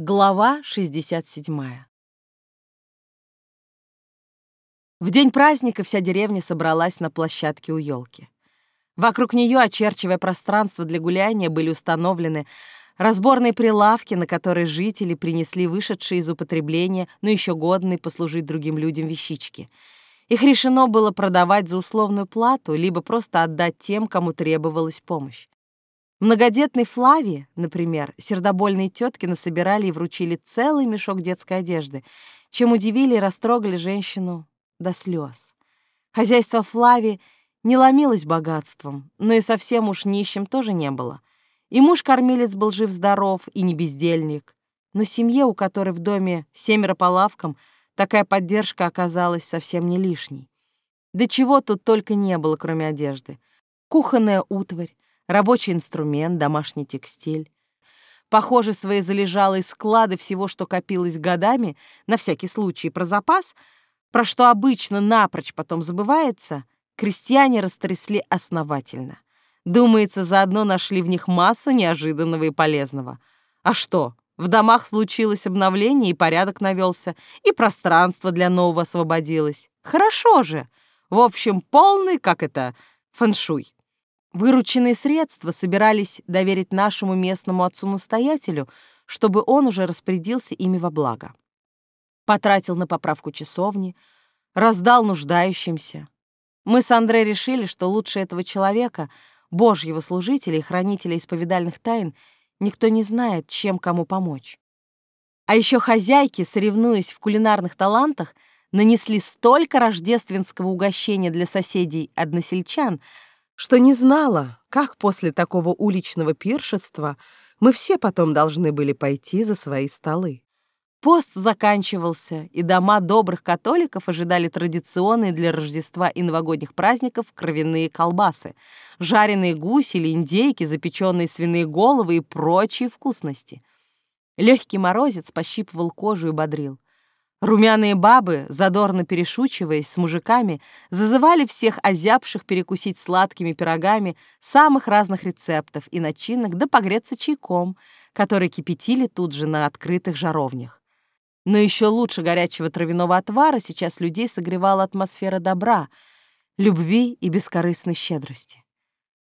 Глава 67 В день праздника вся деревня собралась на площадке у елки. Вокруг нее, очерчивая пространство для гуляния, были установлены разборные прилавки, на которые жители принесли вышедшие из употребления, но еще годные послужить другим людям вещички. Их решено было продавать за условную плату, либо просто отдать тем, кому требовалась помощь. Многодетной Флавии, например, сердобольные тетки насобирали и вручили целый мешок детской одежды, чем удивили и растрогали женщину до слез. Хозяйство Флави не ломилось богатством, но и совсем уж нищим тоже не было. И муж-кормилец был жив-здоров и не бездельник. Но семье, у которой в доме семеро по лавкам, такая поддержка оказалась совсем не лишней. Да чего тут только не было, кроме одежды. Кухонная утварь, рабочий инструмент, домашний текстиль. Похоже, свои залежалые склады всего, что копилось годами, на всякий случай про запас, про что обычно напрочь потом забывается, крестьяне растрясли основательно. Думается, заодно нашли в них массу неожиданного и полезного. А что, в домах случилось обновление, и порядок навелся, и пространство для нового освободилось. Хорошо же! В общем, полный, как это, фэншуй. Вырученные средства собирались доверить нашему местному отцу-настоятелю, чтобы он уже распорядился ими во благо. Потратил на поправку часовни, раздал нуждающимся. Мы с Андре решили, что лучше этого человека, божьего служителя и хранителя исповедальных тайн, никто не знает, чем кому помочь. А еще хозяйки, соревнуясь в кулинарных талантах, нанесли столько рождественского угощения для соседей-односельчан — что не знала, как после такого уличного пиршества мы все потом должны были пойти за свои столы. Пост заканчивался, и дома добрых католиков ожидали традиционные для Рождества и новогодних праздников кровяные колбасы, жареные гуси или индейки, запеченные свиные головы и прочие вкусности. Легкий морозец пощипывал кожу и бодрил. Румяные бабы, задорно перешучиваясь с мужиками, зазывали всех озябших перекусить сладкими пирогами самых разных рецептов и начинок да погреться чайком, который кипятили тут же на открытых жаровнях. Но еще лучше горячего травяного отвара сейчас людей согревала атмосфера добра, любви и бескорыстной щедрости.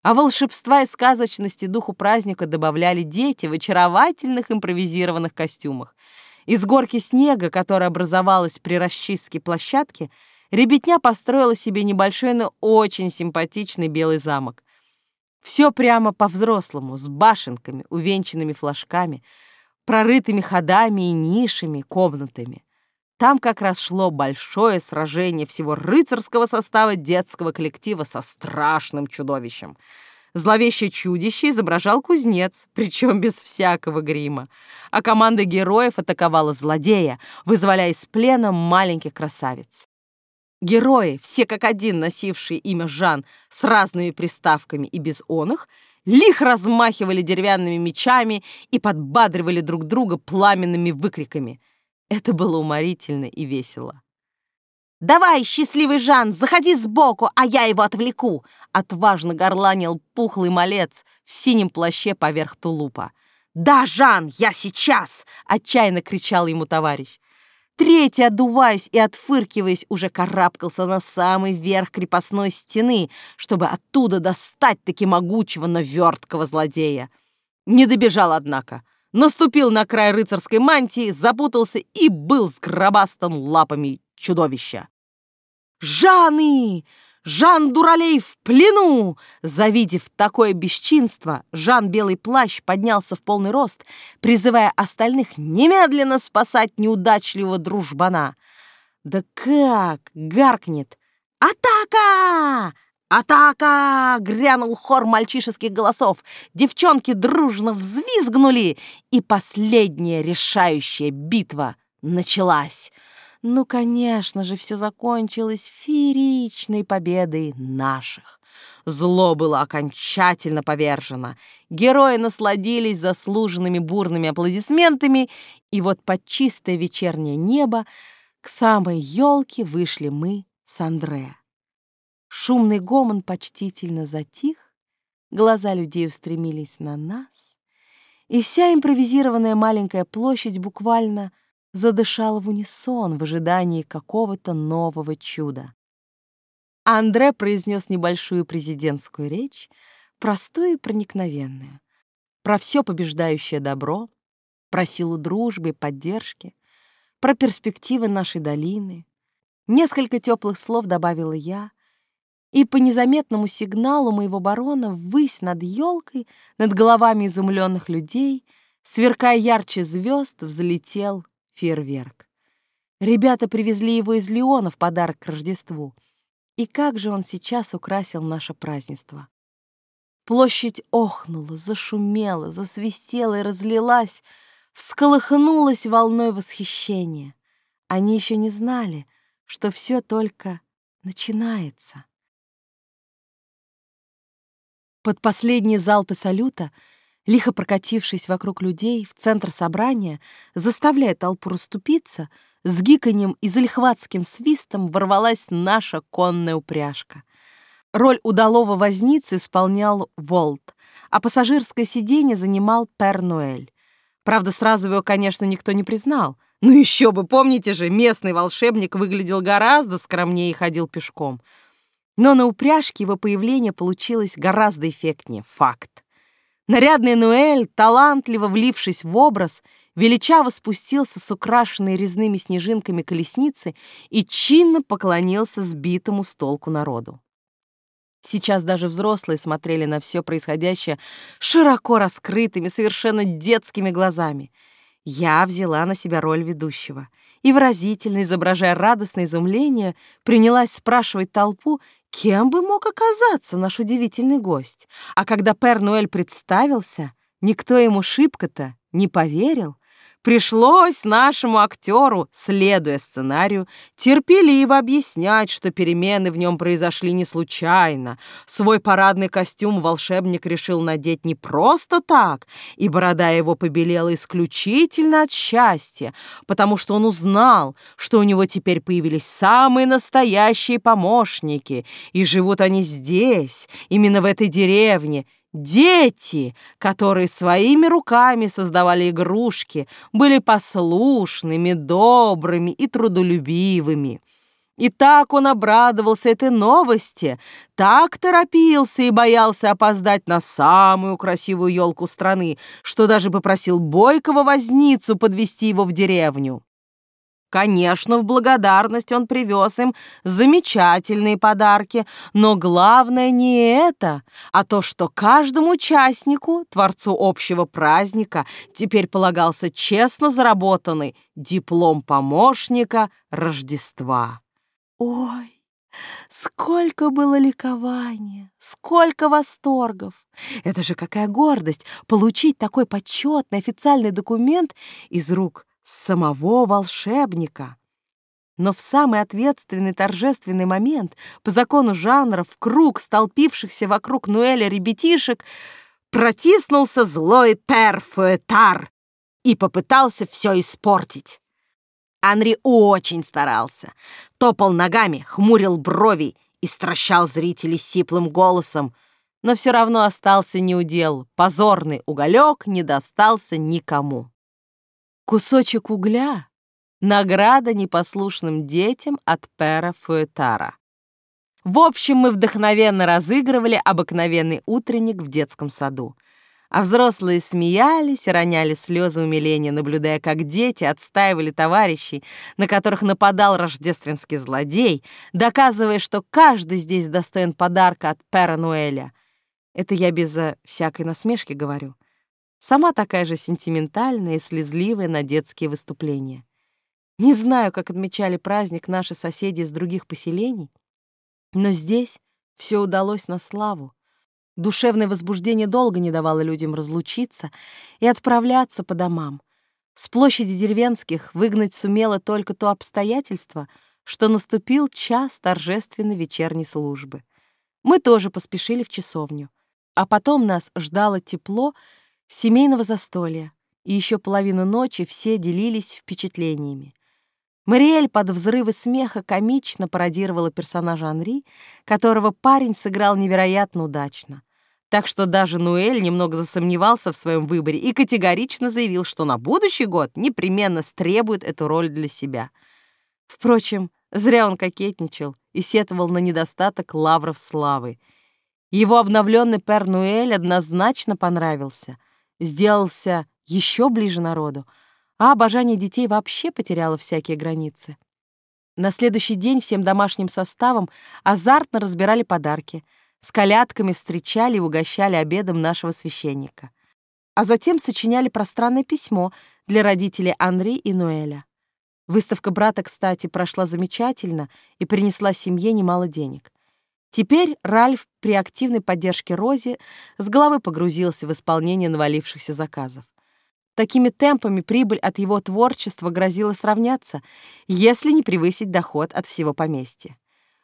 А волшебства и сказочности духу праздника добавляли дети в очаровательных импровизированных костюмах — из горки снега, которая образовалась при расчистке площадки, ребятня построила себе небольшой, но очень симпатичный белый замок. Все прямо по-взрослому, с башенками, увенчанными флажками, прорытыми ходами и нишами, комнатами. Там как раз шло большое сражение всего рыцарского состава детского коллектива со страшным чудовищем — Зловещее чудище изображал кузнец, причем без всякого грима. А команда героев атаковала злодея, вызволяя из плена маленьких красавиц. Герои, все как один носившие имя Жан с разными приставками и без оных, лих размахивали деревянными мечами и подбадривали друг друга пламенными выкриками. Это было уморительно и весело. «Давай, счастливый Жан, заходи сбоку, а я его отвлеку!» Отважно горланил пухлый малец в синем плаще поверх тулупа. «Да, Жан, я сейчас!» — отчаянно кричал ему товарищ. Третий, отдуваясь и отфыркиваясь, уже карабкался на самый верх крепостной стены, чтобы оттуда достать таки могучего, но верткого злодея. Не добежал, однако. Наступил на край рыцарской мантии, запутался и был сгробастан лапами чудовища. «Жаны! Жан Дуралей в плену!» Завидев такое бесчинство, Жан Белый Плащ поднялся в полный рост, призывая остальных немедленно спасать неудачливого дружбана. «Да как?» — гаркнет. «Атака!» «Атака!» — грянул хор мальчишеских голосов. Девчонки дружно взвизгнули, и последняя решающая битва началась. Ну, конечно же, все закончилось фееричной победой наших. Зло было окончательно повержено. Герои насладились заслуженными бурными аплодисментами, и вот под чистое вечернее небо к самой елке вышли мы с Андре. Шумный гомон почтительно затих, глаза людей устремились на нас, и вся импровизированная маленькая площадь буквально задышала в унисон в ожидании какого-то нового чуда. Андре произнес небольшую президентскую речь, простую и проникновенную, про все побеждающее добро, про силу дружбы и поддержки, про перспективы нашей долины. Несколько теплых слов добавила я, и по незаметному сигналу моего барона ввысь над елкой, над головами изумленных людей, сверкая ярче звезд, взлетел фейерверк. Ребята привезли его из Леона в подарок к Рождеству. И как же он сейчас украсил наше празднество. Площадь охнула, зашумела, засвистела и разлилась, всколыхнулась волной восхищения. Они еще не знали, что все только начинается. Под последние залпы салюта, лихо прокатившись вокруг людей в центр собрания, заставляя толпу расступиться, с гиканьем и залихватским свистом ворвалась наша конная упряжка. Роль удалого возницы исполнял Волт, а пассажирское сиденье занимал Пер-Нуэль. Правда, сразу его, конечно, никто не признал. Ну еще бы, помните же, местный волшебник выглядел гораздо скромнее и ходил пешком — но на упряжке его появление получилось гораздо эффектнее. Факт. Нарядный Нуэль, талантливо влившись в образ, величаво спустился с украшенной резными снежинками колесницы и чинно поклонился сбитому с толку народу. Сейчас даже взрослые смотрели на все происходящее широко раскрытыми, совершенно детскими глазами. Я взяла на себя роль ведущего и, выразительно изображая радостное изумление, принялась спрашивать толпу, Кем бы мог оказаться наш удивительный гость? А когда Пер Нуэль представился, никто ему шибко-то не поверил. Пришлось нашему актеру, следуя сценарию, терпеливо объяснять, что перемены в нем произошли не случайно. Свой парадный костюм волшебник решил надеть не просто так, и борода его побелела исключительно от счастья, потому что он узнал, что у него теперь появились самые настоящие помощники, и живут они здесь, именно в этой деревне, Дети, которые своими руками создавали игрушки, были послушными, добрыми и трудолюбивыми. И так он обрадовался этой новости, так торопился и боялся опоздать на самую красивую елку страны, что даже попросил бойкого возницу подвести его в деревню. Конечно, в благодарность он привез им замечательные подарки, но главное не это, а то, что каждому участнику, творцу общего праздника, теперь полагался честно заработанный диплом помощника Рождества. Ой! Сколько было ликования, сколько восторгов! Это же какая гордость получить такой почетный официальный документ из рук самого волшебника. Но в самый ответственный торжественный момент, по закону жанра, в круг столпившихся вокруг Нуэля ребятишек, протиснулся злой перфуэтар и попытался все испортить. Анри очень старался, топал ногами, хмурил брови и стращал зрителей сиплым голосом, но все равно остался неудел, позорный уголек не достался никому. Кусочек угля — награда непослушным детям от Пера Фуэтара. В общем, мы вдохновенно разыгрывали обыкновенный утренник в детском саду. А взрослые смеялись роняли слезы умиления, наблюдая, как дети отстаивали товарищей, на которых нападал рождественский злодей, доказывая, что каждый здесь достоин подарка от Пера Нуэля. Это я без э, всякой насмешки говорю. Сама такая же сентиментальная и слезливая на детские выступления. Не знаю, как отмечали праздник наши соседи из других поселений, но здесь все удалось на славу. Душевное возбуждение долго не давало людям разлучиться и отправляться по домам. С площади деревенских выгнать сумело только то обстоятельство, что наступил час торжественной вечерней службы. Мы тоже поспешили в часовню. А потом нас ждало тепло семейного застолья, и еще половину ночи все делились впечатлениями. Мариэль под взрывы смеха комично пародировала персонажа Анри, которого парень сыграл невероятно удачно. Так что даже Нуэль немного засомневался в своем выборе и категорично заявил, что на будущий год непременно стребует эту роль для себя. Впрочем, зря он кокетничал и сетовал на недостаток лавров славы. Его обновленный пер Нуэль однозначно понравился, сделался еще ближе народу, а обожание детей вообще потеряло всякие границы. На следующий день всем домашним составом азартно разбирали подарки — с колядками встречали и угощали обедом нашего священника. А затем сочиняли пространное письмо для родителей Анри и Ноэля. Выставка брата, кстати, прошла замечательно и принесла семье немало денег. Теперь Ральф при активной поддержке Рози с головы погрузился в исполнение навалившихся заказов. Такими темпами прибыль от его творчества грозила сравняться, если не превысить доход от всего поместья.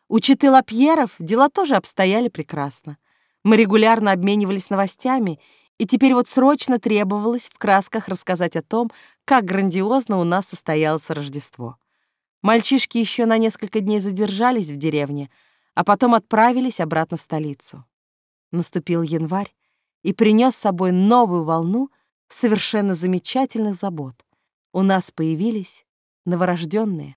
У читы Лапьеров дела тоже обстояли прекрасно. Мы регулярно обменивались новостями, и теперь вот срочно требовалось в красках рассказать о том, как грандиозно у нас состоялось Рождество. Мальчишки еще на несколько дней задержались в деревне, а потом отправились обратно в столицу. Наступил январь и принес с собой новую волну совершенно замечательных забот. У нас появились новорожденные.